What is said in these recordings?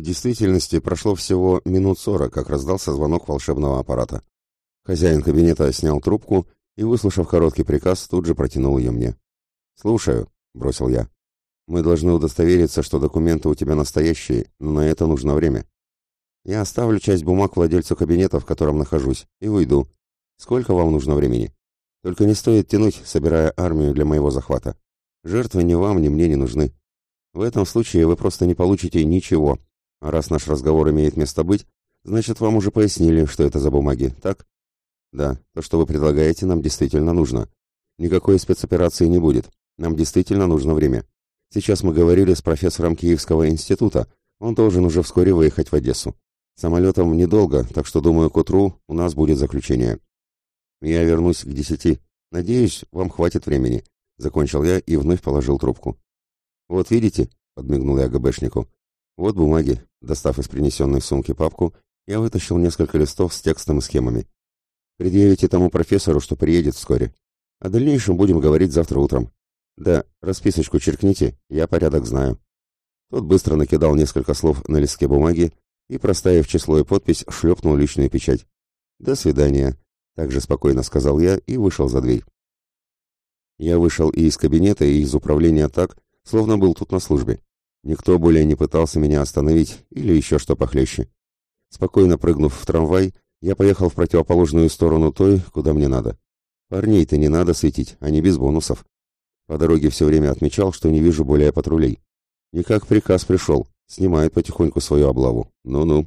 В действительности прошло всего минут сорок, как раздался звонок волшебного аппарата. Хозяин кабинета снял трубку и, выслушав короткий приказ, тут же протянул ее мне. «Слушаю», — бросил я. «Мы должны удостовериться, что документы у тебя настоящие, но на это нужно время. Я оставлю часть бумаг владельцу кабинета, в котором нахожусь, и уйду. Сколько вам нужно времени? Только не стоит тянуть, собирая армию для моего захвата. Жертвы ни вам, ни мне не нужны. В этом случае вы просто не получите ничего, раз наш разговор имеет место быть, значит, вам уже пояснили, что это за бумаги, так? Да, то, что вы предлагаете, нам действительно нужно. Никакой спецоперации не будет. Нам действительно нужно время. Сейчас мы говорили с профессором Киевского института. Он должен уже вскоре выехать в Одессу. Самолетом недолго, так что, думаю, к утру у нас будет заключение. Я вернусь к десяти. Надеюсь, вам хватит времени. Закончил я и вновь положил трубку. Вот видите, подмигнул я ГБшнику. Вот бумаги. Достав из принесенной сумки папку, я вытащил несколько листов с текстом и схемами. Предъявите тому профессору, что приедет вскоре. О дальнейшем будем говорить завтра утром. Да, расписочку черкните, я порядок знаю. Тот быстро накидал несколько слов на листке бумаги и, проставив число и подпись, шлепнул личную печать. «До свидания», — также спокойно сказал я и вышел за дверь. Я вышел и из кабинета, и из управления так, словно был тут на службе. Никто более не пытался меня остановить или еще что похлеще. Спокойно прыгнув в трамвай, я поехал в противоположную сторону той, куда мне надо. Парней-то не надо светить, они без бонусов. По дороге все время отмечал, что не вижу более патрулей. Никак приказ пришел, снимает потихоньку свою облаву. Ну-ну.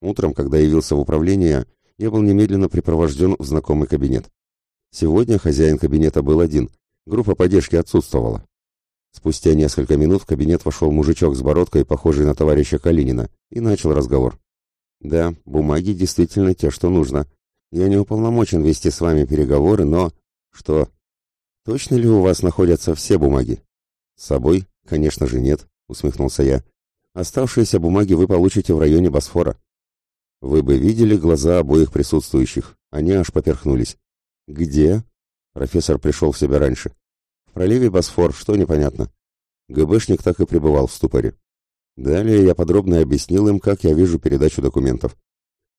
Утром, когда явился в управление, я был немедленно припровожден в знакомый кабинет. Сегодня хозяин кабинета был один, группа поддержки отсутствовала. Спустя несколько минут в кабинет вошел мужичок с бородкой, похожий на товарища Калинина, и начал разговор. «Да, бумаги действительно те, что нужно. Я не уполномочен вести с вами переговоры, но...» «Что?» «Точно ли у вас находятся все бумаги?» «С собой? Конечно же нет», — усмехнулся я. «Оставшиеся бумаги вы получите в районе Босфора». Вы бы видели глаза обоих присутствующих. Они аж поперхнулись. «Где?» Профессор пришел в себя раньше проливе Босфор, что непонятно. ГБшник так и пребывал в ступоре. Далее я подробно объяснил им, как я вижу передачу документов.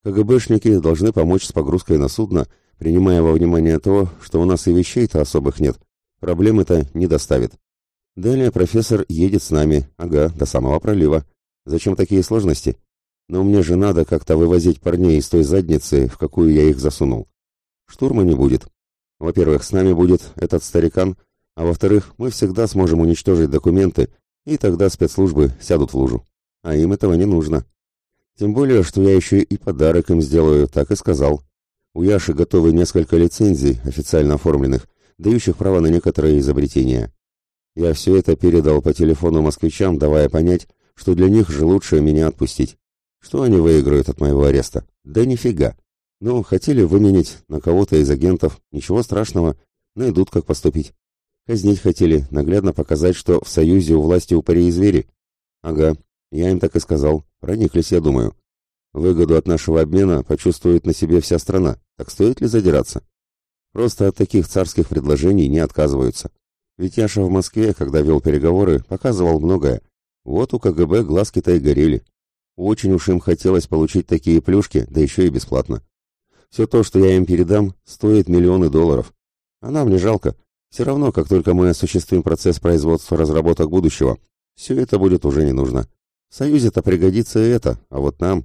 КГБшники должны помочь с погрузкой на судно, принимая во внимание то, что у нас и вещей-то особых нет. Проблем это не доставит. Далее профессор едет с нами, ага, до самого пролива. Зачем такие сложности? Но мне же надо как-то вывозить парней из той задницы, в какую я их засунул. Штурма не будет. Во-первых, с нами будет этот старикан, а во-вторых, мы всегда сможем уничтожить документы, и тогда спецслужбы сядут в лужу. А им этого не нужно. Тем более, что я еще и подарок им сделаю, так и сказал. У Яши готовы несколько лицензий, официально оформленных, дающих право на некоторые изобретения. Я все это передал по телефону москвичам, давая понять, что для них же лучше меня отпустить. Что они выиграют от моего ареста? Да нифига. Ну, хотели выменить на кого-то из агентов, ничего страшного, найдут, как поступить. Казнить хотели, наглядно показать, что в союзе у власти упыри и звери. Ага, я им так и сказал. Прониклись, я думаю. Выгоду от нашего обмена почувствует на себе вся страна. Так стоит ли задираться? Просто от таких царских предложений не отказываются. Ведь Яша в Москве, когда вел переговоры, показывал многое. Вот у КГБ глазки-то и горели. Очень уж им хотелось получить такие плюшки, да еще и бесплатно. Все то, что я им передам, стоит миллионы долларов. А нам не жалко. Все равно, как только мы осуществим процесс производства разработок будущего, все это будет уже не нужно. В Союзе-то пригодится и это, а вот нам...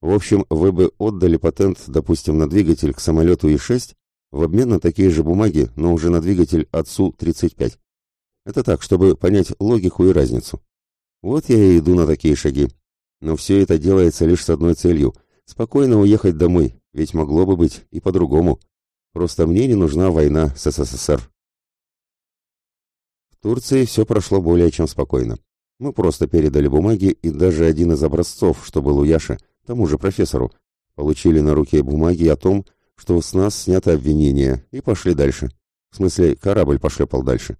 В общем, вы бы отдали патент, допустим, на двигатель к самолету И-6 в обмен на такие же бумаги, но уже на двигатель АЦУ-35. Это так, чтобы понять логику и разницу. Вот я и иду на такие шаги. Но все это делается лишь с одной целью – спокойно уехать домой, ведь могло бы быть и по-другому. Просто мне не нужна война с СССР. В Турции все прошло более чем спокойно. Мы просто передали бумаги, и даже один из образцов, что был у Яши, тому же профессору, получили на руке бумаги о том, что с нас снято обвинение, и пошли дальше. В смысле, корабль пошлепал дальше.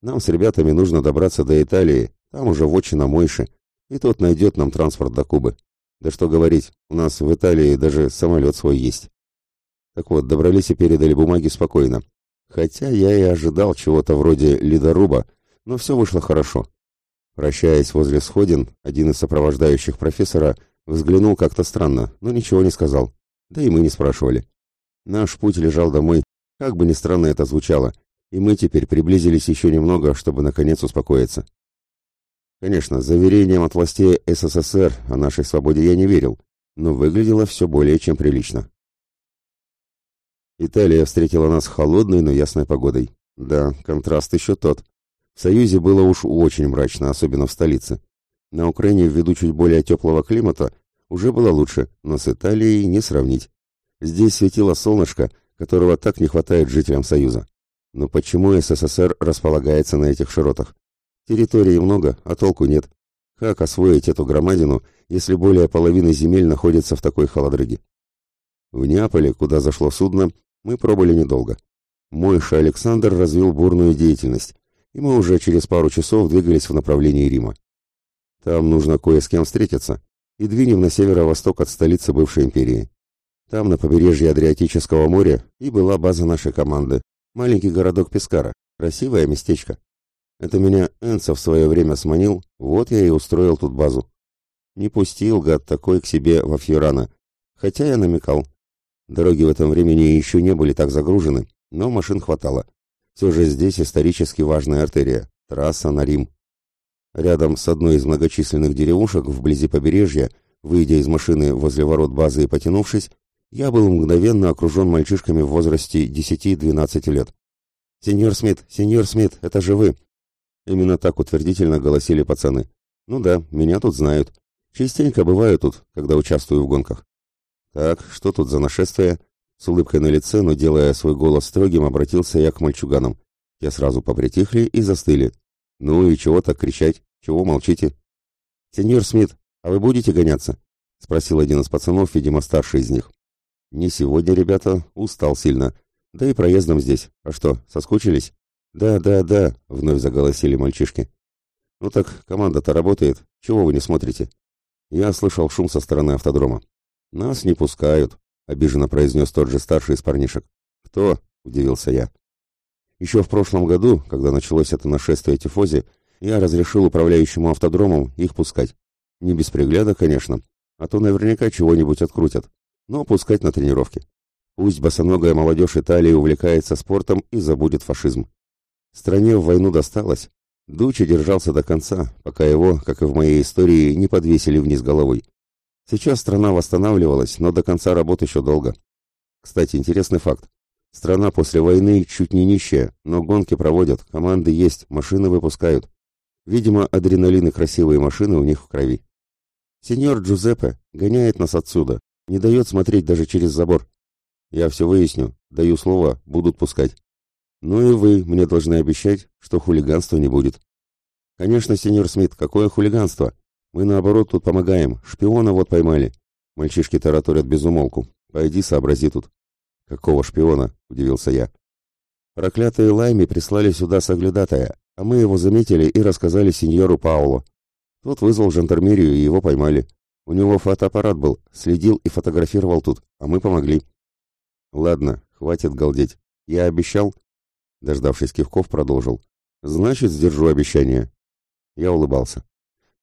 Нам с ребятами нужно добраться до Италии, там уже вотчина Мойши, и тот найдет нам транспорт до Кубы. Да что говорить, у нас в Италии даже самолет свой есть. Так вот, добрались и передали бумаги спокойно. Хотя я и ожидал чего-то вроде ледоруба, но все вышло хорошо. Прощаясь возле сходин, один из сопровождающих профессора взглянул как-то странно, но ничего не сказал. Да и мы не спрашивали. Наш путь лежал домой, как бы ни странно это звучало, и мы теперь приблизились еще немного, чтобы наконец успокоиться. Конечно, заверениям от властей СССР о нашей свободе я не верил, но выглядело все более чем прилично. Италия встретила нас холодной, но ясной погодой. Да, контраст еще тот. В Союзе было уж очень мрачно, особенно в столице. На Украине, ввиду чуть более теплого климата, уже было лучше, но с Италией не сравнить. Здесь светило солнышко, которого так не хватает жителям Союза. Но почему СССР располагается на этих широтах? Территории много, а толку нет. Как освоить эту громадину, если более половины земель находится в такой холодрыге? В Неаполе, куда зашло судно, мы пробыли недолго. Мойша Александр развил бурную деятельность, и мы уже через пару часов двигались в направлении Рима. Там нужно кое с кем встретиться, и двинем на северо-восток от столицы бывшей империи. Там, на побережье Адриатического моря, и была база нашей команды, маленький городок Пескара, красивое местечко. Это меня Энцо в свое время сманил, вот я и устроил тут базу. Не пустил, гад такой, к себе во Фьюрана, хотя я намекал. Дороги в этом времени еще не были так загружены, но машин хватало. Все же здесь исторически важная артерия, трасса на Рим. Рядом с одной из многочисленных деревушек вблизи побережья, выйдя из машины возле ворот базы и потянувшись, я был мгновенно окружен мальчишками в возрасте 10-12 лет. «Сеньор Смит, сеньор Смит, это же вы!» Именно так утвердительно голосили пацаны. «Ну да, меня тут знают. Частенько бываю тут, когда участвую в гонках». «Так, что тут за нашествие?» С улыбкой на лице, но делая свой голос строгим, обратился я к мальчуганам. Те сразу попритихли и застыли. «Ну и чего так кричать? Чего молчите?» «Сеньор Смит, а вы будете гоняться?» — спросил один из пацанов, видимо, старший из них. «Не сегодня, ребята, устал сильно. Да и проездом здесь. А что, соскучились?» «Да, да, да», — вновь заголосили мальчишки. «Ну так, команда-то работает. Чего вы не смотрите?» Я слышал шум со стороны автодрома. «Нас не пускают», — обиженно произнес тот же старший из парнишек. «Кто?» — удивился я. Еще в прошлом году, когда началось это нашествие тифози, я разрешил управляющему автодромом их пускать. Не без пригляда, конечно, а то наверняка чего-нибудь открутят, но пускать на тренировки. Пусть босоногая молодежь Италии увлекается спортом и забудет фашизм. Стране в войну досталось. Дучи держался до конца, пока его, как и в моей истории, не подвесили вниз головой. Сейчас страна восстанавливалась, но до конца работы еще долго. Кстати, интересный факт. Страна после войны чуть не нищая, но гонки проводят, команды есть, машины выпускают. Видимо, адреналин и красивые машины у них в крови. Сеньор Джузеппе гоняет нас отсюда, не дает смотреть даже через забор. Я все выясню, даю слово, будут пускать. Ну и вы мне должны обещать, что хулиганства не будет. Конечно, сеньор Смит, какое хулиганство? Мы наоборот тут помогаем, шпиона вот поймали. Мальчишки тараторят без умолку. Пойди сообрази тут. «Какого шпиона?» — удивился я. «Проклятые лайми прислали сюда соглядатая, а мы его заметили и рассказали сеньору Пауло. Тот вызвал жандармерию и его поймали. У него фотоаппарат был, следил и фотографировал тут, а мы помогли». «Ладно, хватит галдеть. Я обещал?» Дождавшись кивков, продолжил. «Значит, сдержу обещание». Я улыбался.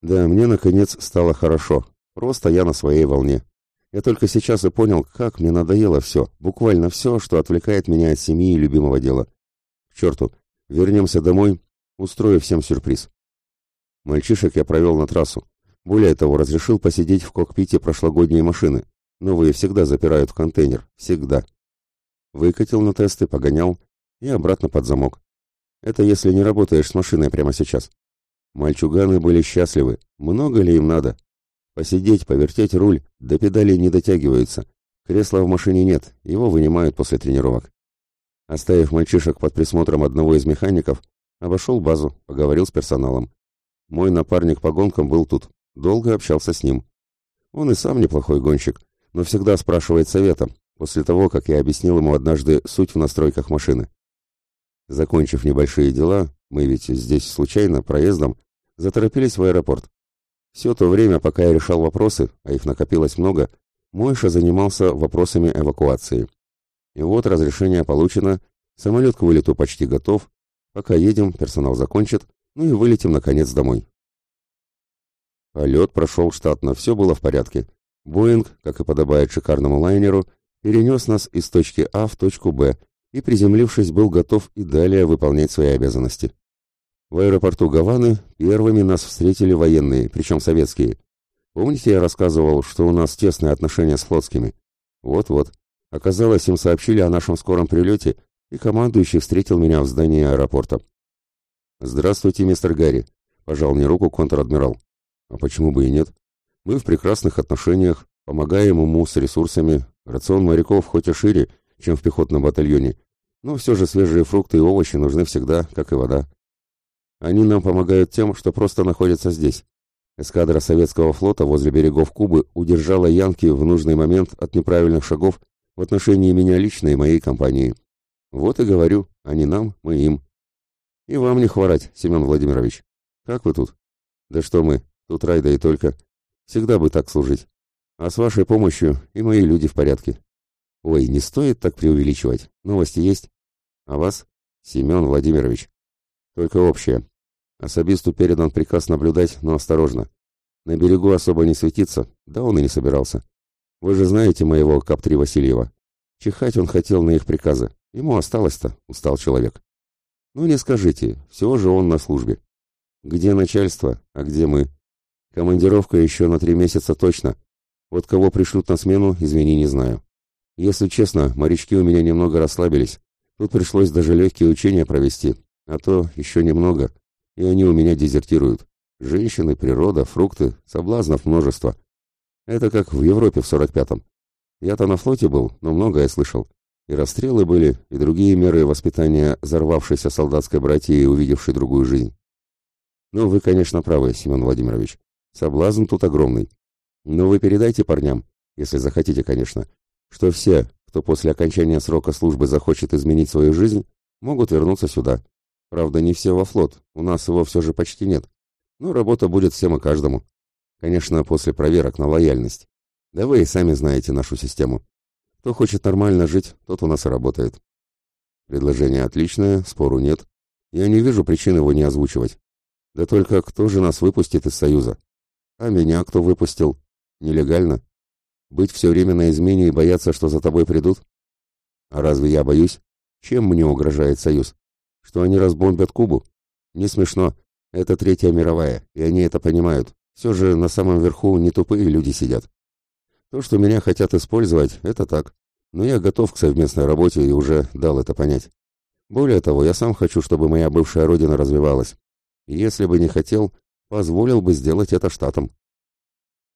«Да, мне, наконец, стало хорошо. Просто я на своей волне. Я только сейчас и понял, как мне надоело все, буквально все, что отвлекает меня от семьи и любимого дела. К черту, вернемся домой, устрою всем сюрприз. Мальчишек я провел на трассу. Более того, разрешил посидеть в кокпите прошлогодней машины. Новые всегда запирают в контейнер. Всегда. Выкатил на тесты, погонял и обратно под замок. Это если не работаешь с машиной прямо сейчас. Мальчуганы были счастливы. Много ли им надо? Посидеть, повертеть руль, до педали не дотягиваются. Кресла в машине нет, его вынимают после тренировок. Оставив мальчишек под присмотром одного из механиков, обошел базу, поговорил с персоналом. Мой напарник по гонкам был тут, долго общался с ним. Он и сам неплохой гонщик, но всегда спрашивает совета, после того, как я объяснил ему однажды суть в настройках машины. Закончив небольшие дела, мы ведь здесь случайно, проездом, заторопились в аэропорт. Все то время, пока я решал вопросы, а их накопилось много, Мойша занимался вопросами эвакуации. И вот разрешение получено, самолет к вылету почти готов. Пока едем, персонал закончит, ну и вылетим, наконец, домой. Полет прошел штатно, все было в порядке. Боинг, как и подобает шикарному лайнеру, перенес нас из точки А в точку Б и, приземлившись, был готов и далее выполнять свои обязанности. В аэропорту Гаваны первыми нас встретили военные, причем советские. Помните, я рассказывал, что у нас тесные отношения с флотскими? Вот-вот. Оказалось, им сообщили о нашем скором прилете, и командующий встретил меня в здании аэропорта. «Здравствуйте, мистер Гарри», — пожал мне руку контр-адмирал. «А почему бы и нет? Мы в прекрасных отношениях, помогаем ему с ресурсами. Рацион моряков хоть и шире, чем в пехотном батальоне, но все же свежие фрукты и овощи нужны всегда, как и вода. Они нам помогают тем, что просто находятся здесь. Эскадра советского флота возле берегов Кубы удержала Янки в нужный момент от неправильных шагов в отношении меня лично и моей компании. Вот и говорю, они нам, мы им. И вам не хворать, Семен Владимирович. Как вы тут? Да что мы, тут рай да и только. Всегда бы так служить. А с вашей помощью и мои люди в порядке. Ой, не стоит так преувеличивать. Новости есть? А вас? Семен Владимирович. Только общее. Особисту передан приказ наблюдать, но осторожно. На берегу особо не светиться, да он и не собирался. Вы же знаете моего Каптри Васильева. Чихать он хотел на их приказы. Ему осталось-то, устал человек. Ну не скажите, всего же он на службе. Где начальство, а где мы? Командировка еще на три месяца точно. Вот кого пришлют на смену, извини, не знаю. Если честно, морячки у меня немного расслабились. Тут пришлось даже легкие учения провести, а то еще немного, и они у меня дезертируют. Женщины, природа, фрукты, соблазнов множество. Это как в Европе в сорок пятом. Я-то на флоте был, но многое слышал. И расстрелы были, и другие меры воспитания взорвавшейся солдатской братьи, увидевшей другую жизнь. Ну, вы, конечно, правы, Семен Владимирович. Соблазн тут огромный. Но вы передайте парням, если захотите, конечно, что все, кто после окончания срока службы захочет изменить свою жизнь, могут вернуться сюда. Правда, не все во флот, у нас его все же почти нет. Но работа будет всем и каждому. Конечно, после проверок на лояльность. Да вы и сами знаете нашу систему. Кто хочет нормально жить, тот у нас и работает. Предложение отличное, спору нет. Я не вижу причин его не озвучивать. Да только кто же нас выпустит из Союза? А меня кто выпустил? Нелегально? Быть все время на измене и бояться, что за тобой придут? А разве я боюсь? Чем мне угрожает Союз? Что они разбомбят Кубу? Не смешно. Это Третья мировая, и они это понимают. Все же на самом верху не тупые люди сидят. То, что меня хотят использовать, это так. Но я готов к совместной работе и уже дал это понять. Более того, я сам хочу, чтобы моя бывшая родина развивалась. Если бы не хотел, позволил бы сделать это штатом.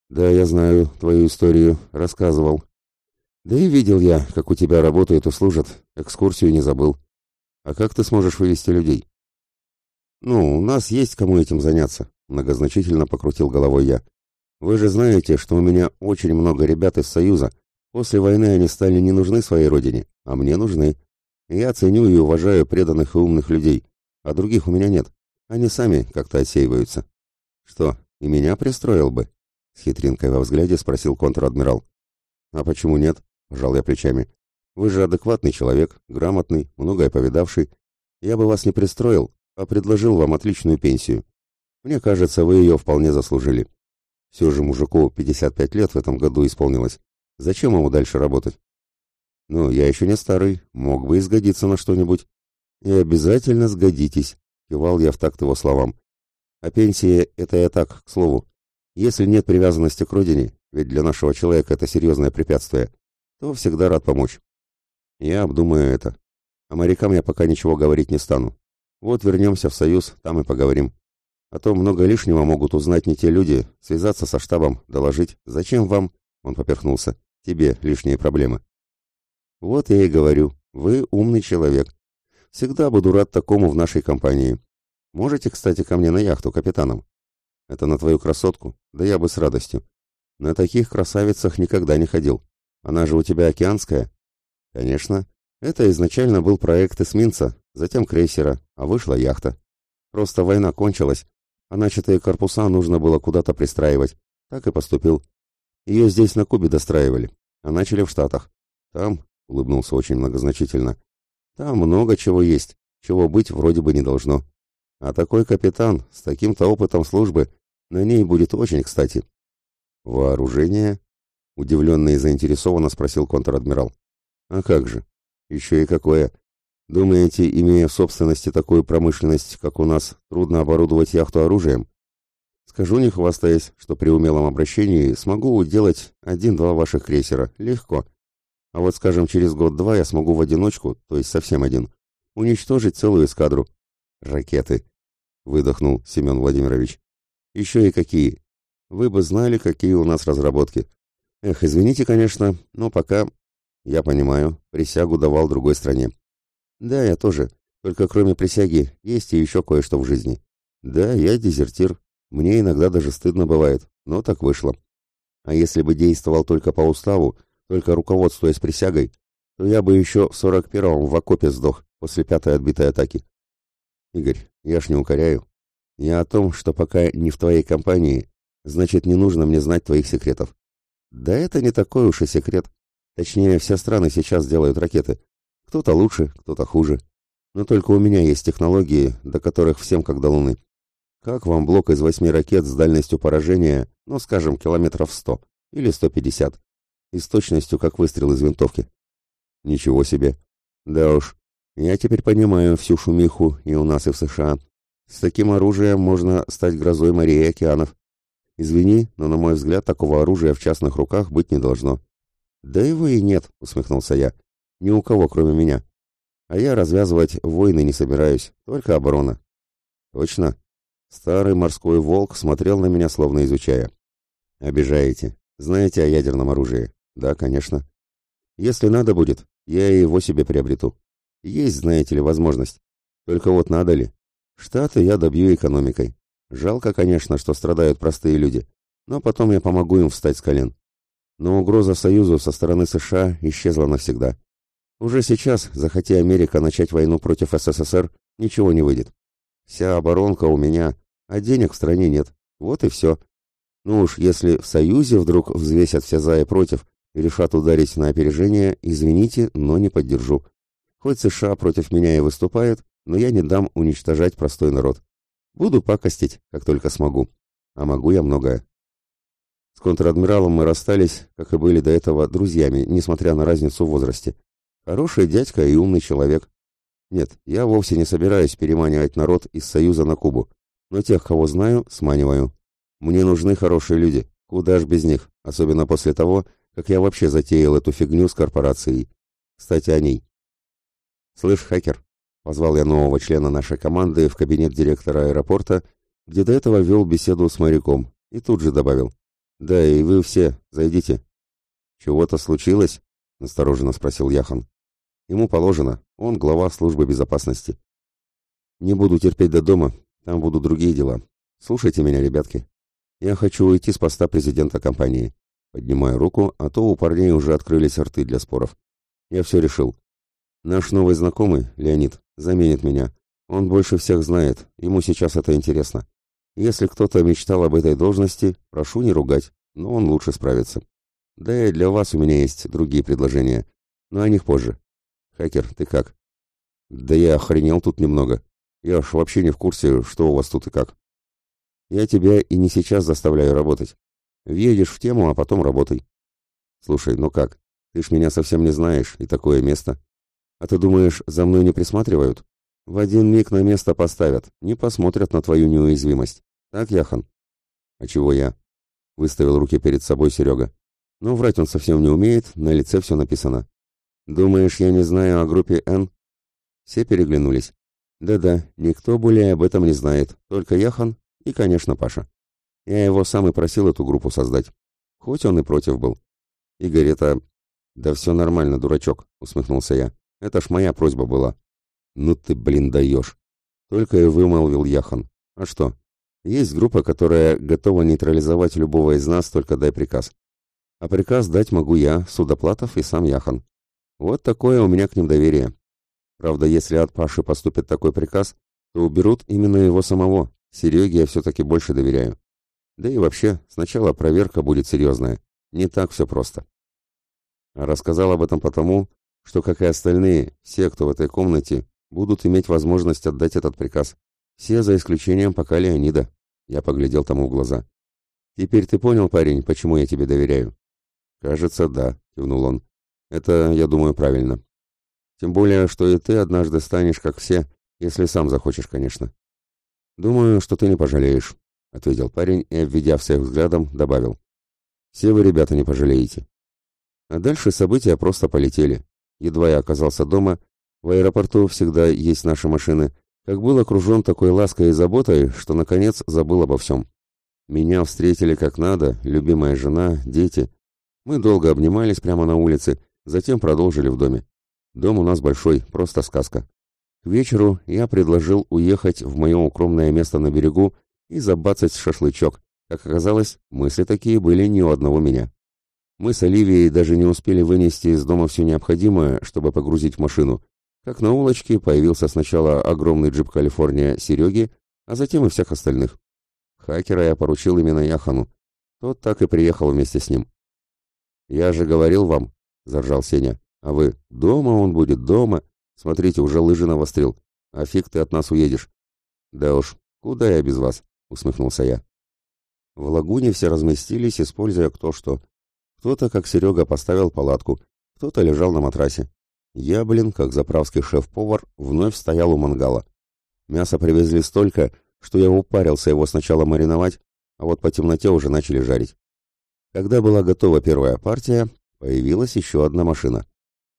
Да, я знаю твою историю, рассказывал. Да и видел я, как у тебя работают и служат, экскурсию не забыл. А как ты сможешь вывести людей? Ну, у нас есть кому этим заняться, многозначительно покрутил головой я. Вы же знаете, что у меня очень много ребят из Союза. После войны они стали не нужны своей родине, а мне нужны. Я ценю и уважаю преданных и умных людей, а других у меня нет. Они сами как-то отсеиваются. Что, и меня пристроил бы? С хитринкой во взгляде спросил контр-адмирал. А почему нет? Жал я плечами. Вы же адекватный человек, грамотный, многое повидавший. Я бы вас не пристроил, а предложил вам отличную пенсию. Мне кажется, вы ее вполне заслужили. Все же мужику 55 лет в этом году исполнилось. Зачем ему дальше работать? Ну, я еще не старый, мог бы и сгодиться на что-нибудь. И обязательно сгодитесь, кивал я в такт его словам. А пенсия — это я так, к слову. Если нет привязанности к родине, ведь для нашего человека это серьезное препятствие, то всегда рад помочь. Я обдумаю это. А морякам я пока ничего говорить не стану. Вот вернемся в Союз, там и поговорим. А то много лишнего могут узнать не те люди, связаться со штабом, доложить. Зачем вам, он поперхнулся, тебе лишние проблемы. Вот я и говорю, вы умный человек. Всегда буду рад такому в нашей компании. Можете, кстати, ко мне на яхту капитаном? Это на твою красотку? Да я бы с радостью. На таких красавицах никогда не ходил. Она же у тебя океанская? Конечно. Это изначально был проект эсминца, затем крейсера, а вышла яхта. Просто война кончилась, а начатые корпуса нужно было куда-то пристраивать. Так и поступил. Ее здесь на Кубе достраивали, а начали в Штатах. Там, — улыбнулся очень многозначительно, — там много чего есть, чего быть вроде бы не должно. А такой капитан с таким-то опытом службы На ней будет очень кстати. Вооружение? Удивленно и заинтересованно спросил контр-адмирал. А как же? Еще и какое. Думаете, имея в собственности такую промышленность, как у нас, трудно оборудовать яхту оружием? Скажу, не хвастаясь, что при умелом обращении смогу уделать один-два ваших крейсера. Легко. А вот, скажем, через год-два я смогу в одиночку, то есть совсем один, уничтожить целую эскадру. Ракеты. Выдохнул Семен Владимирович. Еще и какие. Вы бы знали, какие у нас разработки. Эх, извините, конечно, но пока... Я понимаю, присягу давал другой стране. Да, я тоже. Только кроме присяги, есть и еще кое-что в жизни. Да, я дезертир, мне иногда даже стыдно бывает, но так вышло. А если бы действовал только по уставу, только руководствуясь присягой, то я бы еще в сорок первом в окопе сдох после пятой отбитой атаки. Игорь, я ж не укоряю. Я о том, что пока не в твоей компании, значит, не нужно мне знать твоих секретов. Да это не такой уж и секрет. Точнее, все страны сейчас делают ракеты. Кто-то лучше, кто-то хуже. Но только у меня есть технологии, до которых всем как до Луны. Как вам блок из восьми ракет с дальностью поражения, ну, скажем, километров сто или сто пятьдесят, и с точностью, как выстрел из винтовки? Ничего себе. Да уж, я теперь понимаю всю шумиху и у нас, и в США. С таким оружием можно стать грозой морей и океанов. Извини, но, на мой взгляд, такого оружия в частных руках быть не должно. Да вы и нет, усмехнулся я. Ни у кого, кроме меня. А я развязывать войны не собираюсь, только оборона. Точно? Старый морской волк смотрел на меня, словно изучая. «Обижаете. Знаете о ядерном оружии?» «Да, конечно. Если надо будет, я его себе приобрету. Есть, знаете ли, возможность. Только вот надо ли? Штаты я добью экономикой. Жалко, конечно, что страдают простые люди, но потом я помогу им встать с колен. Но угроза Союзу со стороны США исчезла навсегда. Уже сейчас, захоти Америка начать войну против СССР, ничего не выйдет. Вся оборонка у меня, а денег в стране нет. Вот и все. Ну уж, если в Союзе вдруг взвесят все за и против и решат ударить на опережение, извините, но не поддержу. Хоть США против меня и выступает, но я не дам уничтожать простой народ. Буду пакостить, как только смогу. А могу я многое. С контр-адмиралом мы расстались, как и были до этого, друзьями, несмотря на разницу в возрасте. Хороший дядька и умный человек. Нет, я вовсе не собираюсь переманивать народ из Союза на Кубу, но тех, кого знаю, сманиваю. Мне нужны хорошие люди, куда ж без них, особенно после того, как я вообще затеял эту фигню с корпорацией. Кстати, о ней. «Слышь, хакер», — позвал я нового члена нашей команды в кабинет директора аэропорта, где до этого вел беседу с моряком, и тут же добавил. «Да, и вы все, зайдите». «Чего-то случилось?» — настороженно спросил Яхан. Ему положено, он глава службы безопасности. Не буду терпеть до дома, там будут другие дела. Слушайте меня, ребятки. Я хочу уйти с поста президента компании. Поднимаю руку, а то у парней уже открылись рты для споров. Я все решил. Наш новый знакомый, Леонид, заменит меня. Он больше всех знает, ему сейчас это интересно. Если кто-то мечтал об этой должности, прошу не ругать, но он лучше справится. Да и для вас у меня есть другие предложения, но о них позже. «Хакер, ты как?» «Да я охренел тут немного. Я аж вообще не в курсе, что у вас тут и как. Я тебя и не сейчас заставляю работать. Въедешь в тему, а потом работай. Слушай, ну как? Ты ж меня совсем не знаешь, и такое место. А ты думаешь, за мной не присматривают? В один миг на место поставят, не посмотрят на твою неуязвимость. Так, Яхан?» «А чего я?» — выставил руки перед собой Серега. «Ну, врать он совсем не умеет, на лице все написано. «Думаешь, я не знаю о группе Н?» Все переглянулись. «Да-да, никто более об этом не знает, только Яхан и, конечно, Паша. Я его сам и просил эту группу создать, хоть он и против был. Игорь, это... Да все нормально, дурачок, усмехнулся я. Это ж моя просьба была. Ну ты, блин, даешь. Только и вымолвил Яхан. А что? Есть группа, которая готова нейтрализовать любого из нас, только дай приказ. А приказ дать могу я, Судоплатов и сам Яхан. Вот такое у меня к ним доверие. Правда, если от Паши поступит такой приказ, то уберут именно его самого. Сереге я все-таки больше доверяю. Да и вообще, сначала проверка будет серьезная. Не так все просто. А рассказал об этом потому, что, как и остальные, все, кто в этой комнате, будут иметь возможность отдать этот приказ. Все, за исключением пока Леонида. Я поглядел тому в глаза. «Теперь ты понял, парень, почему я тебе доверяю?» «Кажется, да», — кивнул он. «Это, я думаю, правильно. Тем более, что и ты однажды станешь как все, если сам захочешь, конечно». «Думаю, что ты не пожалеешь», — ответил парень и, обведя всех взглядом, добавил. «Все вы, ребята, не пожалеете». А дальше события просто полетели. Едва я оказался дома, в аэропорту всегда есть наши машины, как был окружен такой лаской и заботой, что, наконец, забыл обо всем. Меня встретили как надо, любимая жена, дети. Мы долго обнимались прямо на улице, затем продолжили в доме. Дом у нас большой, просто сказка. К вечеру я предложил уехать в мое укромное место на берегу и забацать шашлычок. Как оказалось, мысли такие были не у одного меня. Мы с Оливией даже не успели вынести из дома все необходимое, чтобы погрузить в машину, как на улочке появился сначала огромный джип Калифорния Сереги, а затем и всех остальных. Хакера я поручил именно Яхану. Тот так и приехал вместе с ним. «Я же говорил вам», — заржал Сеня, — «а вы, дома он будет, дома. Смотрите, уже лыжи навострил. А фиг ты от нас уедешь». «Да уж, куда я без вас?» — усмехнулся я. В лагуне все разместились, используя кто что. Кто-то, как Серега, поставил палатку, кто-то лежал на матрасе. Я, блин, как заправский шеф-повар, вновь стоял у мангала. Мясо привезли столько, что я упарился его сначала мариновать, а вот по темноте уже начали жарить. Когда была готова первая партия, появилась еще одна машина.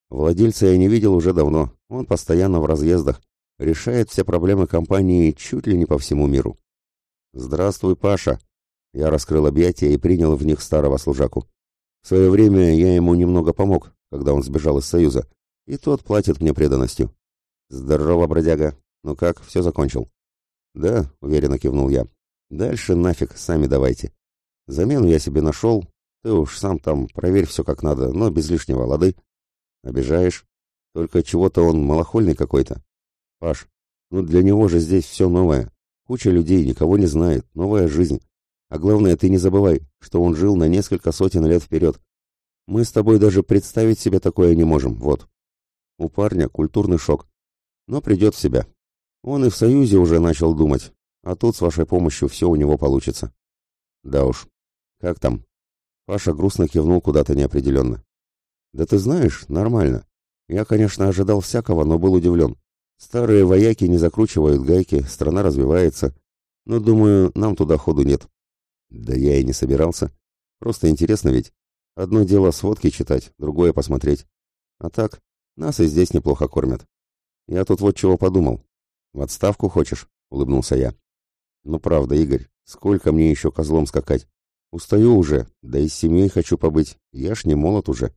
Владельца я не видел уже давно, он постоянно в разъездах, решает все проблемы компании чуть ли не по всему миру. «Здравствуй, Паша!» Я раскрыл объятия и принял в них старого служаку. В свое время я ему немного помог, когда он сбежал из Союза, и тот платит мне преданностью. Здорово, бродяга. Ну как, все закончил? Да, уверенно кивнул я. Дальше нафиг, сами давайте. Замену я себе нашел. Ты уж сам там проверь все как надо, но без лишнего, лады? Обижаешь? Только чего-то он малохольный какой-то. Паш, ну для него же здесь все новое. Куча людей, никого не знает, новая жизнь. А главное, ты не забывай, что он жил на несколько сотен лет вперед. Мы с тобой даже представить себе такое не можем, вот. У парня культурный шок. Но придет в себя. Он и в Союзе уже начал думать, а тут с вашей помощью все у него получится. Да уж. Как там? Паша грустно кивнул куда-то неопределенно. Да ты знаешь, нормально. Я, конечно, ожидал всякого, но был удивлен. Старые вояки не закручивают гайки, страна развивается. Но, думаю, нам туда ходу нет. Да я и не собирался. Просто интересно ведь. Одно дело сводки читать, другое посмотреть. А так, нас и здесь неплохо кормят. Я тут вот чего подумал. В отставку хочешь? Улыбнулся я. Ну правда, Игорь, сколько мне еще козлом скакать? Устаю уже, да и с семьей хочу побыть. Я ж не молод уже.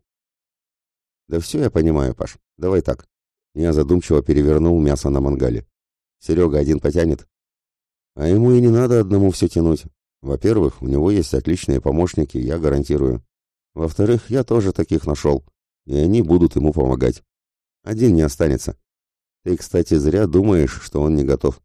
Да все я понимаю, Паш. Давай так. Я задумчиво перевернул мясо на мангале. Серега один потянет. А ему и не надо одному все тянуть. Во-первых, у него есть отличные помощники, я гарантирую. Во-вторых, я тоже таких нашел, и они будут ему помогать. Один не останется. Ты, кстати, зря думаешь, что он не готов.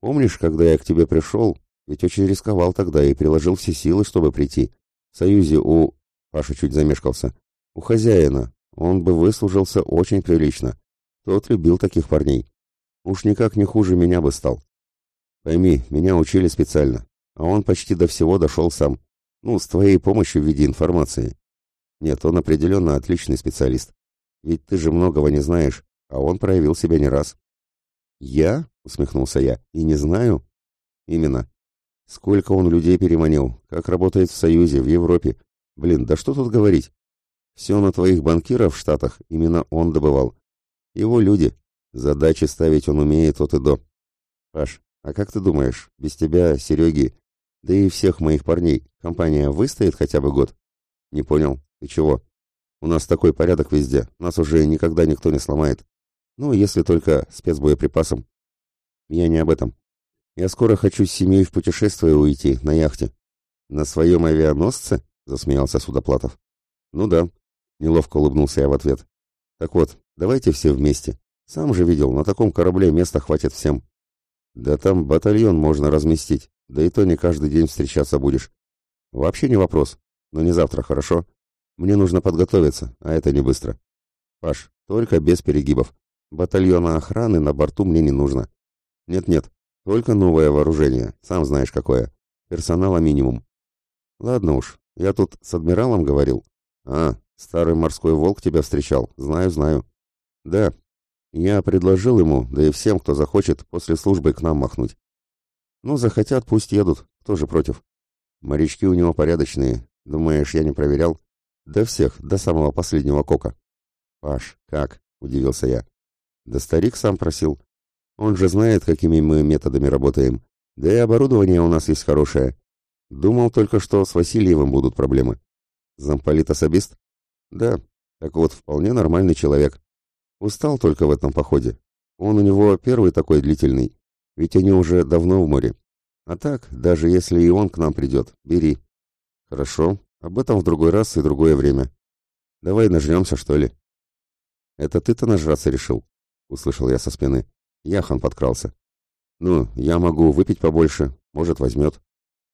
Помнишь, когда я к тебе пришел, ведь очень рисковал тогда и приложил все силы, чтобы прийти. В Союзе у... Паша чуть замешкался. У хозяина. Он бы выслужился очень прилично. Тот любил таких парней. Уж никак не хуже меня бы стал. Пойми, меня учили специально, а он почти до всего дошел сам. Ну, с твоей помощью в виде информации. Нет, он определенно отличный специалист. Ведь ты же многого не знаешь, а он проявил себя не раз. Я? усмехнулся я. И не знаю? Именно. Сколько он людей переманил, как работает в Союзе, в Европе. Блин, да что тут говорить? Все на твоих банкиров в Штатах именно он добывал. Его люди. Задачи ставить он умеет от и до. Паш, а как ты думаешь, без тебя, Сереги, да и всех моих парней, компания выстоит хотя бы год? Не понял. Ты чего? У нас такой порядок везде, нас уже никогда никто не сломает. Ну, если только спецбоеприпасом. Я не об этом. Я скоро хочу с семьей в путешествие уйти, на яхте. На своем авианосце? Засмеялся Судоплатов. Ну да. Неловко улыбнулся я в ответ. Так вот, давайте все вместе. Сам же видел, на таком корабле места хватит всем. Да там батальон можно разместить, да и то не каждый день встречаться будешь. Вообще не вопрос, но не завтра, хорошо? Мне нужно подготовиться, а это не быстро. Паш, только без перегибов. Батальона охраны на борту мне не нужно. Нет-нет, только новое вооружение, сам знаешь какое. персонала минимум. Ладно уж, я тут с адмиралом говорил. А, старый морской волк тебя встречал, знаю, знаю. Да, я предложил ему, да и всем, кто захочет, после службы к нам махнуть. Ну, захотят, пусть едут, кто же против. Морячки у него порядочные, думаешь, я не проверял? До всех, до самого последнего кока. Паш, как? Удивился я. Да старик сам просил. Он же знает, какими мы методами работаем. Да и оборудование у нас есть хорошее. Думал только, что с Васильевым будут проблемы. Замполит-особист? Да, так вот, вполне нормальный человек. Устал только в этом походе. Он у него первый такой длительный, ведь они уже давно в море. А так, даже если и он к нам придет, бери. Хорошо, об этом в другой раз и другое время. Давай нажрёмся, что ли? Это ты-то нажраться решил? Услышал я со спины. Яхан подкрался. Ну, я могу выпить побольше, может, возьмет.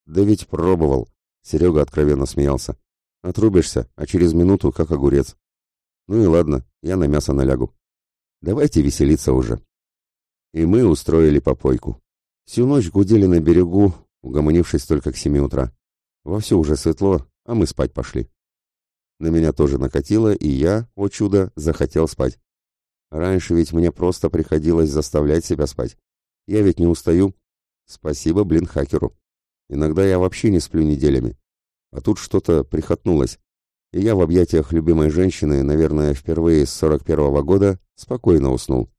Да ведь пробовал. Серега откровенно смеялся. Отрубишься, а через минуту как огурец. Ну и ладно, я на мясо налягу. Давайте веселиться уже. И мы устроили попойку. Всю ночь гудели на берегу, угомонившись только к семи утра. Вовсю уже светло, а мы спать пошли. На меня тоже накатило, и я, о чудо, захотел спать. Раньше ведь мне просто приходилось заставлять себя спать. Я ведь не устаю. Спасибо, блин, хакеру. Иногда я вообще не сплю неделями. А тут что-то прихотнулось. И я в объятиях любимой женщины, наверное, впервые с 41-го года, спокойно уснул.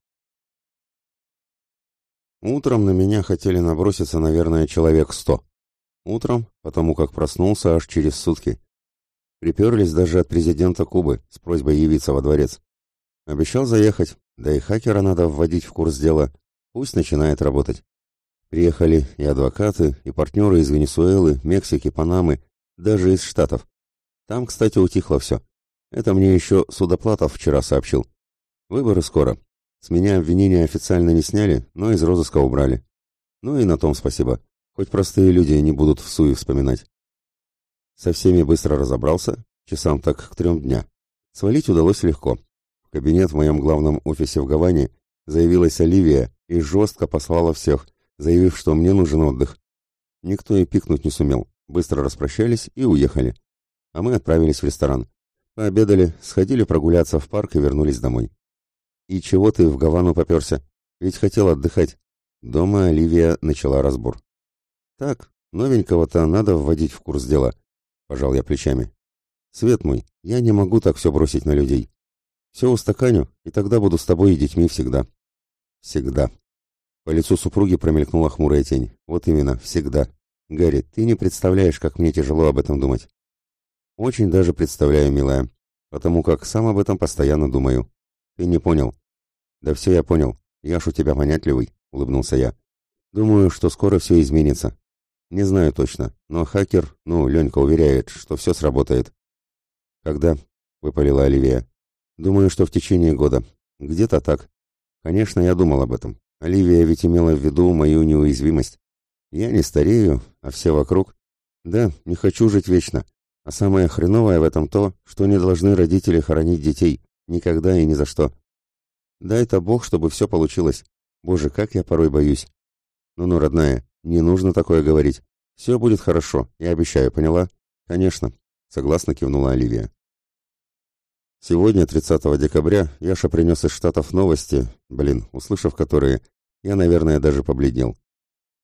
Утром на меня хотели наброситься, наверное, человек сто. Утром, потому как проснулся аж через сутки. Приперлись даже от президента Кубы с просьбой явиться во дворец. Обещал заехать, да и хакера надо вводить в курс дела, пусть начинает работать. Приехали и адвокаты, и партнеры из Венесуэлы, Мексики, Панамы, даже из Штатов. Там, кстати, утихло все. Это мне еще Судоплатов вчера сообщил. Выборы скоро. С меня обвинения официально не сняли, но из розыска убрали. Ну и на том спасибо. Хоть простые люди не будут в суе вспоминать. Со всеми быстро разобрался, часам так к трем дня. Свалить удалось легко. В кабинет в моем главном офисе в Гаване заявилась Оливия и жестко послала всех, заявив, что мне нужен отдых. Никто и пикнуть не сумел. Быстро распрощались и уехали. А мы отправились в ресторан. Пообедали, сходили прогуляться в парк и вернулись домой. «И чего ты в Гавану поперся? Ведь хотел отдыхать». Дома Оливия начала разбор. «Так, новенького-то надо вводить в курс дела», — пожал я плечами. «Свет мой, я не могу так все бросить на людей. Все устаканю, и тогда буду с тобой и детьми всегда». «Всегда», по лицу супруги промелькнула хмурая тень. Вот именно, всегда. Гарри, ты не представляешь, как мне тяжело об этом думать. Очень даже представляю, милая, потому как сам об этом постоянно думаю. Ты не понял. Да все я понял. Я ж у тебя понятливый, улыбнулся я. Думаю, что скоро все изменится. Не знаю точно, но хакер, ну, Ленька уверяет, что все сработает. Когда? выпалила Оливия. Думаю, что в течение года. Где-то так. Конечно, я думал об этом. Оливия ведь имела в виду мою неуязвимость. Я не старею, а все вокруг. Да, не хочу жить вечно. А самое хреновое в этом то, что не должны родители хоронить детей. Никогда и ни за что. Дай-то Бог, чтобы все получилось. Боже, как я порой боюсь. Ну-ну, родная, не нужно такое говорить. Все будет хорошо, я обещаю, поняла? Конечно, согласно кивнула Оливия. Сегодня, 30 декабря, Яша принес из Штатов новости, блин, услышав которые, я, наверное, даже побледнел.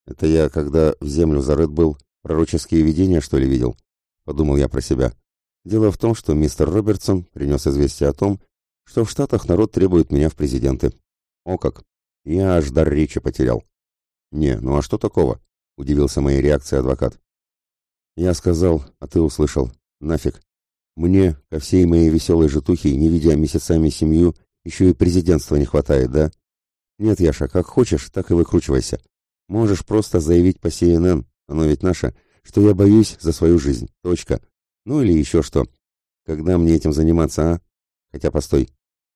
Это я, когда в землю зарыт был, пророческие видения, что ли, видел? Подумал я про себя. Дело в том, что мистер Робертсон принес известие о том, что в Штатах народ требует меня в президенты. О как! Я аж дар речи потерял. Не, ну а что такого? Удивился моей реакцией адвокат. Я сказал, а ты услышал. Нафиг. Мне, ко всей моей веселой житухе, не видя месяцами семью, еще и президентства не хватает, да? Нет, Яша, как хочешь, так и выкручивайся. Можешь просто заявить по CNN, оно ведь наше, что я боюсь за свою жизнь. Точка. Ну или еще что. Когда мне этим заниматься, а? Хотя постой.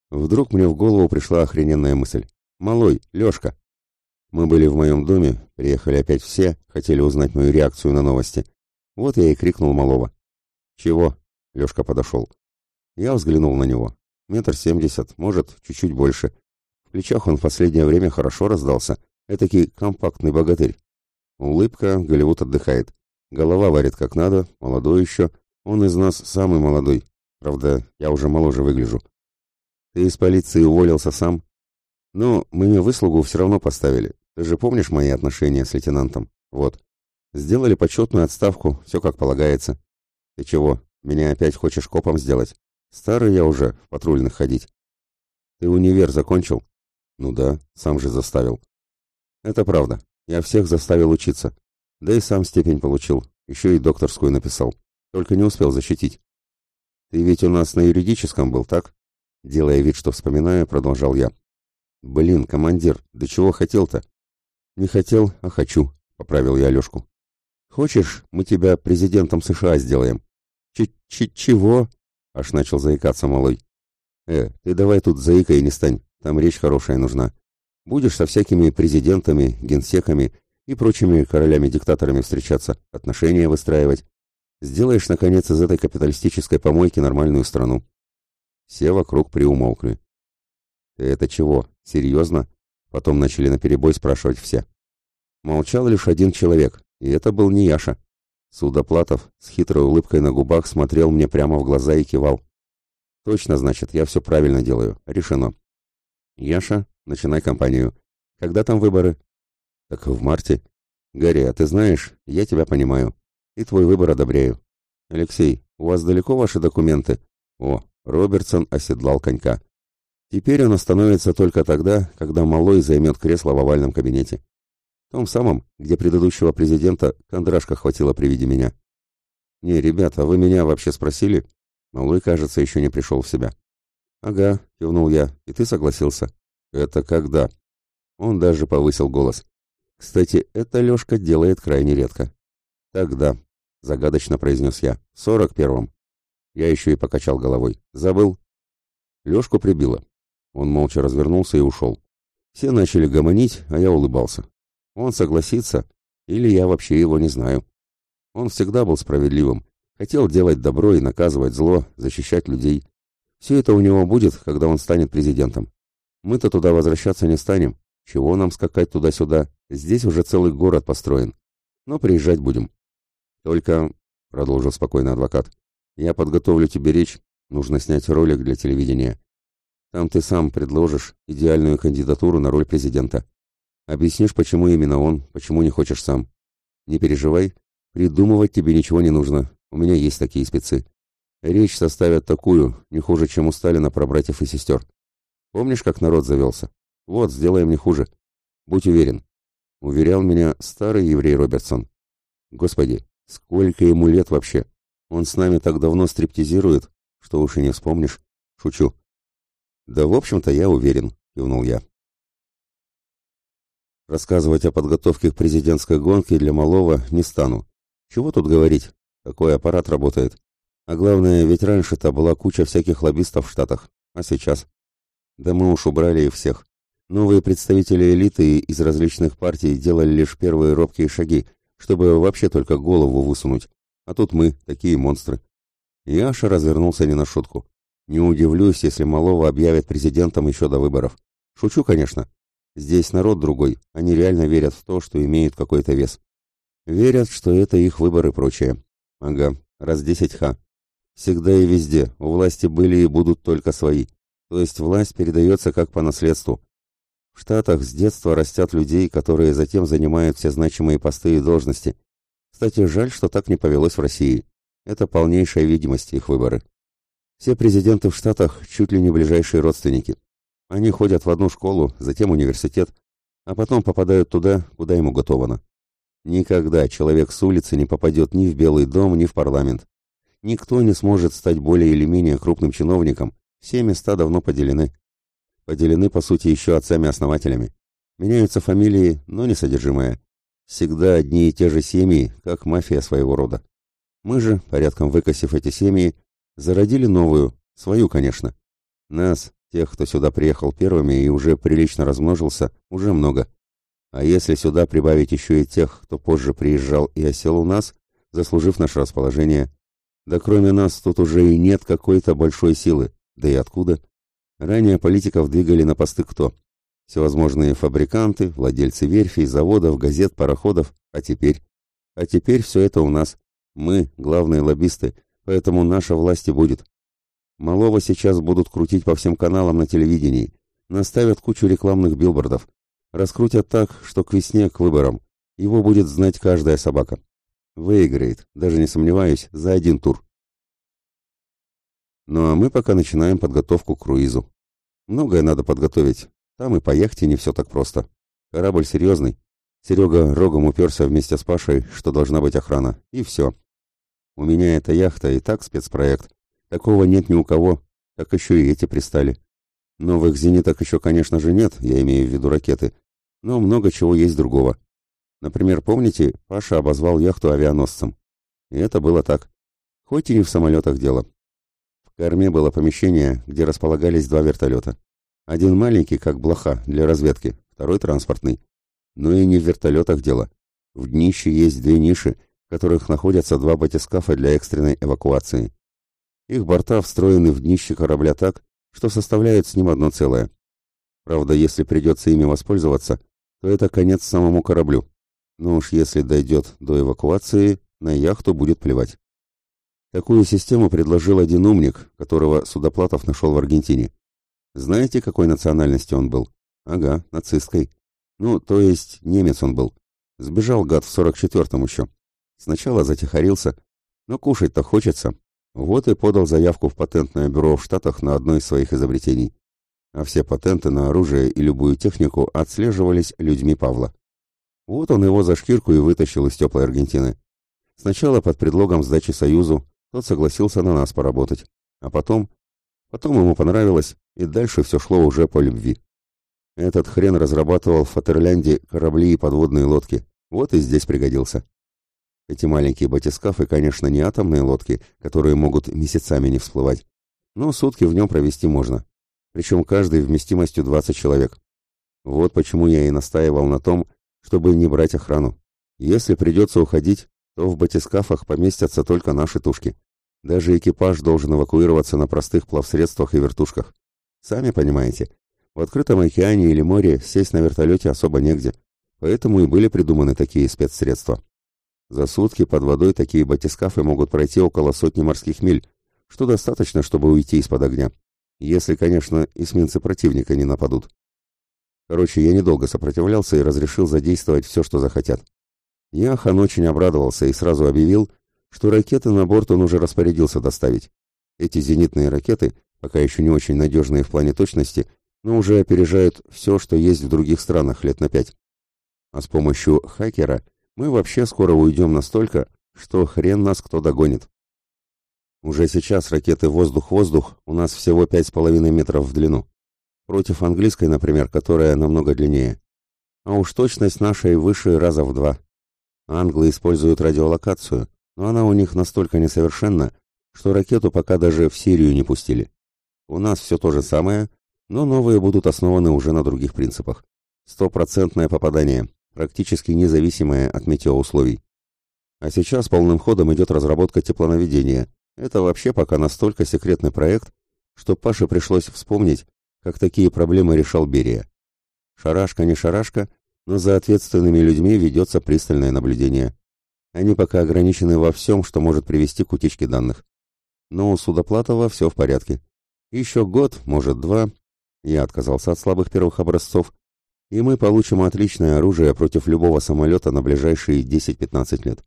Вдруг мне в голову пришла охрененная мысль. Малой, Лешка. Мы были в моем доме, приехали опять все, хотели узнать мою реакцию на новости. Вот я и крикнул малого. «Чего?» Лешка подошел. Я взглянул на него. Метр семьдесят, может, чуть-чуть больше. В плечах он в последнее время хорошо раздался. Этакий компактный богатырь. Улыбка, Голливуд отдыхает. Голова варит как надо, молодой еще. Он из нас самый молодой. Правда, я уже моложе выгляжу. Ты из полиции уволился сам? Ну, мне выслугу все равно поставили. Ты же помнишь мои отношения с лейтенантом? Вот. Сделали почетную отставку, все как полагается. Ты чего, меня опять хочешь копом сделать? Старый я уже, в патрульных ходить. Ты универ закончил? Ну да, сам же заставил. Это правда. Я всех заставил учиться. Да и сам степень получил. Еще и докторскую написал. Только не успел защитить. Ты ведь у нас на юридическом был, так? Делая вид, что вспоминаю, продолжал я. Блин, командир, да чего хотел-то? Не хотел, а хочу, поправил я Алешку. Хочешь, мы тебя президентом США сделаем? Ч-ч-чего? Аж начал заикаться малой. Э, ты давай тут заикой не стань, там речь хорошая нужна. Будешь со всякими президентами, генсеками и прочими королями-диктаторами встречаться, отношения выстраивать. Сделаешь, наконец, из этой капиталистической помойки нормальную страну. Все вокруг приумолкли. «Ты это чего? Серьезно?» Потом начали наперебой спрашивать все. Молчал лишь один человек, и это был не Яша. Судоплатов с хитрой улыбкой на губах смотрел мне прямо в глаза и кивал. «Точно, значит, я все правильно делаю. Решено. Яша, начинай кампанию. Когда там выборы?» «Так в марте. Гарри, а ты знаешь, я тебя понимаю. И твой выбор одобряю. Алексей, у вас далеко ваши документы?» «О, Робертсон оседлал конька. Теперь он остановится только тогда, когда Малой займет кресло в овальном кабинете. Том самом, где предыдущего президента кондрашка хватило при виде меня. «Не, ребята, вы меня вообще спросили?» Малой, кажется, еще не пришел в себя. «Ага», — кивнул я, — «и ты согласился». «Это когда?» Он даже повысил голос. «Кстати, это Лешка делает крайне редко». «Тогда», — загадочно произнес я, — «сорок первом». Я еще и покачал головой. «Забыл?» Лешку прибило. Он молча развернулся и ушел. Все начали гомонить, а я улыбался. Он согласится, или я вообще его не знаю. Он всегда был справедливым, хотел делать добро и наказывать зло, защищать людей. Все это у него будет, когда он станет президентом. Мы-то туда возвращаться не станем. Чего нам скакать туда-сюда? Здесь уже целый город построен. Но приезжать будем. Только, — продолжил спокойно адвокат, — я подготовлю тебе речь, нужно снять ролик для телевидения. Там ты сам предложишь идеальную кандидатуру на роль президента. Объяснишь, почему именно он, почему не хочешь сам. Не переживай, придумывать тебе ничего не нужно. У меня есть такие спецы. Речь составят такую, не хуже, чем у Сталина про братьев и сестер. Помнишь, как народ завелся? Вот, сделаем не хуже. Будь уверен. Уверял меня старый еврей Робертсон. Господи, сколько ему лет вообще? Он с нами так давно стриптизирует, что уж и не вспомнишь. Шучу. Да, в общем-то, я уверен, кивнул я. Рассказывать о подготовке к президентской гонке для малого не стану. Чего тут говорить? Какой аппарат работает? А главное, ведь раньше-то была куча всяких лоббистов в Штатах. А сейчас? Да мы уж убрали их всех. Новые представители элиты из различных партий делали лишь первые робкие шаги, чтобы вообще только голову высунуть. А тут мы, такие монстры. Яша развернулся не на шутку. Не удивлюсь, если Малова объявят президентом еще до выборов. Шучу, конечно. Здесь народ другой, они реально верят в то, что имеют какой-то вес. Верят, что это их выбор и прочее. Ага, раз десять ха. Всегда и везде у власти были и будут только свои. То есть власть передается как по наследству. В Штатах с детства растят людей, которые затем занимают все значимые посты и должности. Кстати, жаль, что так не повелось в России. Это полнейшая видимость их выборы. Все президенты в Штатах чуть ли не ближайшие родственники. Они ходят в одну школу, затем университет, а потом попадают туда, куда ему готовано. Никогда человек с улицы не попадет ни в Белый дом, ни в парламент. Никто не сможет стать более или менее крупным чиновником, все места давно поделены. Поделены, по сути, еще отцами-основателями. Меняются фамилии, но не содержимое. Всегда одни и те же семьи, как мафия своего рода. Мы же, порядком выкосив эти семьи, Зародили новую, свою, конечно. Нас, тех, кто сюда приехал первыми и уже прилично размножился, уже много. А если сюда прибавить еще и тех, кто позже приезжал и осел у нас, заслужив наше расположение, да кроме нас тут уже и нет какой-то большой силы. Да и откуда? Ранее политиков двигали на посты кто? Всевозможные фабриканты, владельцы верфей, заводов, газет, пароходов. А теперь? А теперь все это у нас. Мы – главные лоббисты, поэтому наша власть и будет. Малого сейчас будут крутить по всем каналам на телевидении, наставят кучу рекламных билбордов, раскрутят так, что к весне, к выборам, его будет знать каждая собака. Выиграет, даже не сомневаюсь, за один тур. Ну а мы пока начинаем подготовку к круизу. Многое надо подготовить. Там и по яхте не все так просто. Корабль серьезный. Серега рогом уперся вместе с Пашей, что должна быть охрана. И все. У меня эта яхта и так спецпроект. Такого нет ни у кого. Так еще и эти пристали. Новых зениток еще, конечно же, нет, я имею в виду ракеты. Но много чего есть другого. Например, помните, Паша обозвал яхту авианосцем. И это было так. Хоть и не в самолетах дело. В корме было помещение, где располагались два вертолета. Один маленький, как блоха, для разведки, второй транспортный. Но и не в вертолетах дело. В днище есть две ниши, которых находятся два батискафа для экстренной эвакуации. Их борта встроены в днище корабля так, что составляют с ним одно целое. Правда, если придется ими воспользоваться, то это конец самому кораблю. Но уж если дойдет до эвакуации, на яхту будет плевать. Такую систему предложил один умник, которого Судоплатов нашел в Аргентине. Знаете, какой национальности он был? Ага, нацистской. Ну, то есть немец он был. Сбежал гад в 44-м еще. Сначала затихарился, но кушать-то хочется. Вот и подал заявку в патентное бюро в Штатах на одно из своих изобретений. А все патенты на оружие и любую технику отслеживались людьми Павла. Вот он его за шкирку и вытащил из теплой Аргентины. Сначала под предлогом сдачи Союзу, тот согласился на нас поработать. А потом... Потом ему понравилось, и дальше все шло уже по любви. Этот хрен разрабатывал в Фатерлянде корабли и подводные лодки. Вот и здесь пригодился. Эти маленькие батискафы, конечно, не атомные лодки, которые могут месяцами не всплывать. Но сутки в нем провести можно. Причем каждый вместимостью 20 человек. Вот почему я и настаивал на том, чтобы не брать охрану. Если придется уходить, то в батискафах поместятся только наши тушки. Даже экипаж должен эвакуироваться на простых плавсредствах и вертушках. Сами понимаете, в открытом океане или море сесть на вертолете особо негде, поэтому и были придуманы такие спецсредства. За сутки под водой такие батискафы могут пройти около сотни морских миль, что достаточно, чтобы уйти из-под огня. Если, конечно, эсминцы противника не нападут. Короче, я недолго сопротивлялся и разрешил задействовать все, что захотят. Яхан очень обрадовался и сразу объявил, что ракеты на борт он уже распорядился доставить. Эти зенитные ракеты, пока еще не очень надежные в плане точности, но уже опережают все, что есть в других странах лет на пять. А с помощью хакера мы вообще скоро уйдем настолько, что хрен нас кто догонит. Уже сейчас ракеты «Воздух-воздух» у нас всего 5,5 метров в длину против английской, например, которая намного длиннее. А уж точность нашей выше раза в два. Англы используют радиолокацию, но она у них настолько несовершенна, что ракету пока даже в Сирию не пустили. У нас все то же самое, но новые будут основаны уже на других принципах. Стопроцентное попадание, практически независимое от метеоусловий. А сейчас полным ходом идет разработка теплонаведения. Это вообще пока настолько секретный проект, что Паше пришлось вспомнить, как такие проблемы решал Берия. Шарашка не шарашка, но за ответственными людьми ведется пристальное наблюдение. Они пока ограничены во всем, что может привести к утечке данных. Но у Судоплатова все в порядке. Еще год, может два, я отказался от слабых первых образцов, и мы получим отличное оружие против любого самолета на ближайшие 10-15 лет.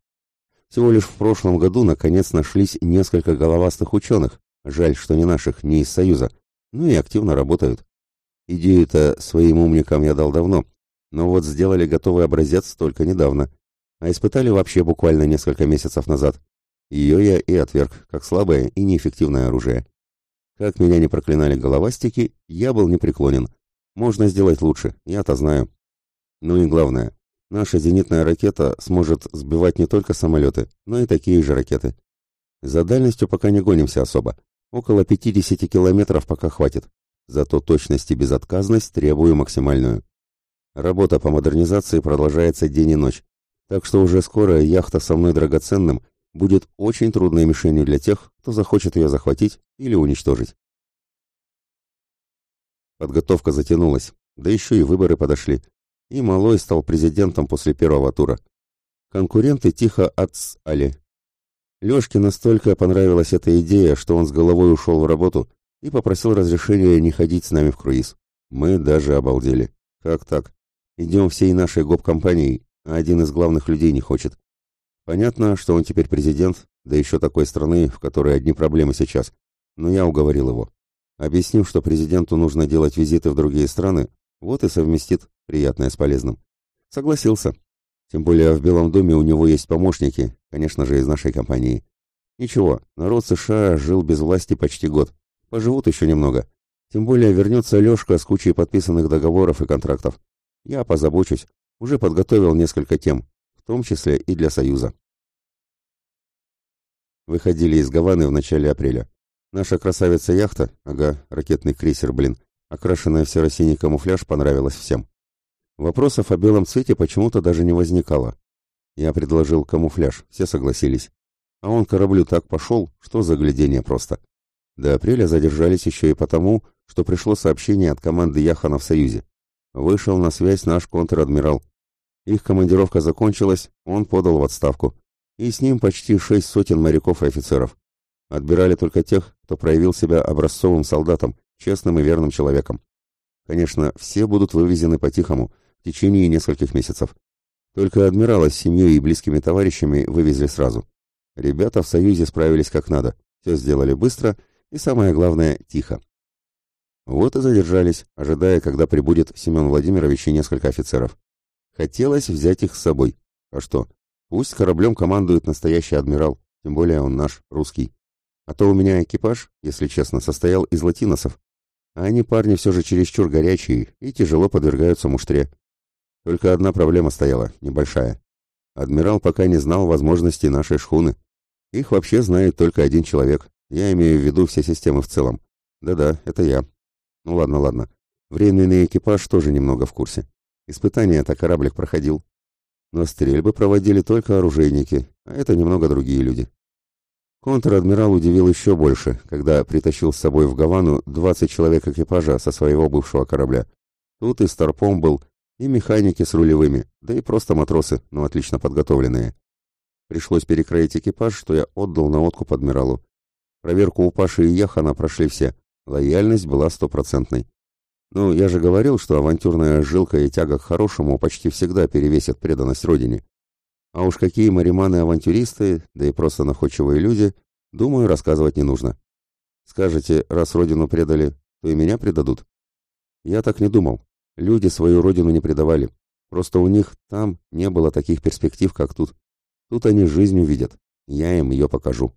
Всего лишь в прошлом году наконец нашлись несколько головастых ученых, жаль, что не наших, не из Союза, ну и активно работают. Идею-то своим умникам я дал давно, но вот сделали готовый образец только недавно, а испытали вообще буквально несколько месяцев назад. Ее я и отверг, как слабое и неэффективное оружие. Как меня не проклинали головастики, я был непреклонен. Можно сделать лучше, я-то знаю. Ну и главное, наша зенитная ракета сможет сбивать не только самолеты, но и такие же ракеты. За дальностью пока не гонимся особо, Около 50 километров пока хватит. Зато точность и безотказность требую максимальную. Работа по модернизации продолжается день и ночь. Так что уже скоро яхта со мной драгоценным будет очень трудной мишенью для тех, кто захочет ее захватить или уничтожить. Подготовка затянулась, да еще и выборы подошли. И Малой стал президентом после первого тура. конкуренты тихо отсали. Лёшке настолько понравилась эта идея, что он с головой ушел в работу и попросил разрешения не ходить с нами в круиз. Мы даже обалдели. Как так? Идем всей нашей гоп-компанией, а один из главных людей не хочет. Понятно, что он теперь президент, да еще такой страны, в которой одни проблемы сейчас. Но я уговорил его. Объяснив, что президенту нужно делать визиты в другие страны, вот и совместит приятное с полезным. Согласился. Тем более в Белом доме у него есть помощники, конечно же, из нашей компании. Ничего, народ США жил без власти почти год. Поживут еще немного. Тем более вернется Лешка с кучей подписанных договоров и контрактов. Я позабочусь. Уже подготовил несколько тем, в том числе и для Союза. Выходили из Гаваны в начале апреля. Наша красавица-яхта, ага, ракетный крейсер, блин, окрашенная в серо-синий камуфляж, понравилась всем. Вопросов о белом цвете почему-то даже не возникало. Я предложил камуфляж, все согласились. А он кораблю так пошел, что заглядение просто. До апреля задержались еще и потому, что пришло сообщение от команды Яхана в Союзе. Вышел на связь наш контр-адмирал. Их командировка закончилась, он подал в отставку. И с ним почти шесть сотен моряков и офицеров. Отбирали только тех, кто проявил себя образцовым солдатом, честным и верным человеком. Конечно, все будут вывезены по-тихому, в течение нескольких месяцев. Только адмирала с семьей и близкими товарищами вывезли сразу. Ребята в Союзе справились как надо, все сделали быстро и, самое главное, тихо. Вот и задержались, ожидая, когда прибудет Семен Владимирович и несколько офицеров. Хотелось взять их с собой. А что? Пусть кораблем командует настоящий адмирал, тем более он наш, русский. А то у меня экипаж, если честно, состоял из латиносов. А они парни все же чересчур горячие и тяжело подвергаются муштре. Только одна проблема стояла, небольшая. Адмирал пока не знал возможностей нашей шхуны. Их вообще знает только один человек. Я имею в виду все системы в целом. Да-да, это я. Ну ладно, ладно. Временный экипаж тоже немного в курсе. Испытания-то кораблик проходил. Но стрельбы проводили только оружейники, а это немного другие люди. Контр-адмирал удивил еще больше, когда притащил с собой в Гавану 20 человек экипажа со своего бывшего корабля. Тут и старпом был, и механики с рулевыми, да и просто матросы, но отлично подготовленные. Пришлось перекроить экипаж, что я отдал на откуп адмиралу. Проверку у Паши и Яхана прошли все. Лояльность была стопроцентной. Ну, я же говорил, что авантюрная жилка и тяга к хорошему почти всегда перевесят преданность родине. А уж какие мариманы-авантюристы, да и просто находчивые люди, думаю, рассказывать не нужно. Скажете, раз родину предали, то и меня предадут? Я так не думал. Люди свою родину не предавали. Просто у них там не было таких перспектив, как тут. Тут они жизнь увидят. Я им ее покажу.